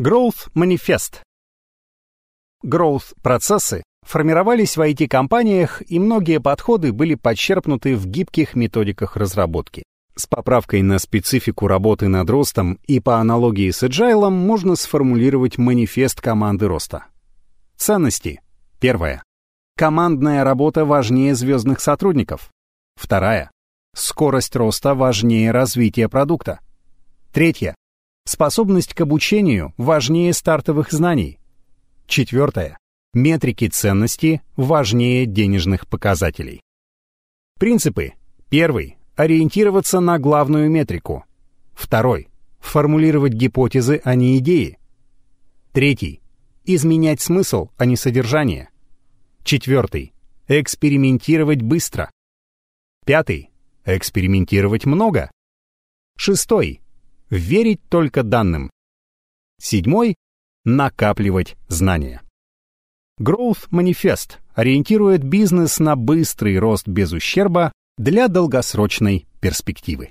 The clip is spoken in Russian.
Growth Manifest. Growth-процессы формировались в IT-компаниях, и многие подходы были подчерпнуты в гибких методиках разработки. С поправкой на специфику работы над ростом и по аналогии с Agile можно сформулировать манифест команды роста. Ценности. Первое. Командная работа важнее звездных сотрудников. Вторая. Скорость роста важнее развития продукта. Третье. Способность к обучению важнее стартовых знаний. Четвертое. Метрики ценности важнее денежных показателей. Принципы. Первый. Ориентироваться на главную метрику. Второй. Формулировать гипотезы, а не идеи. Третий. Изменять смысл, а не содержание. Четвертый. Экспериментировать быстро. Пятый. Экспериментировать много. Шестой. Верить только данным. Седьмой. Накапливать знания. Growth Manifest ориентирует бизнес на быстрый рост без ущерба для долгосрочной перспективы.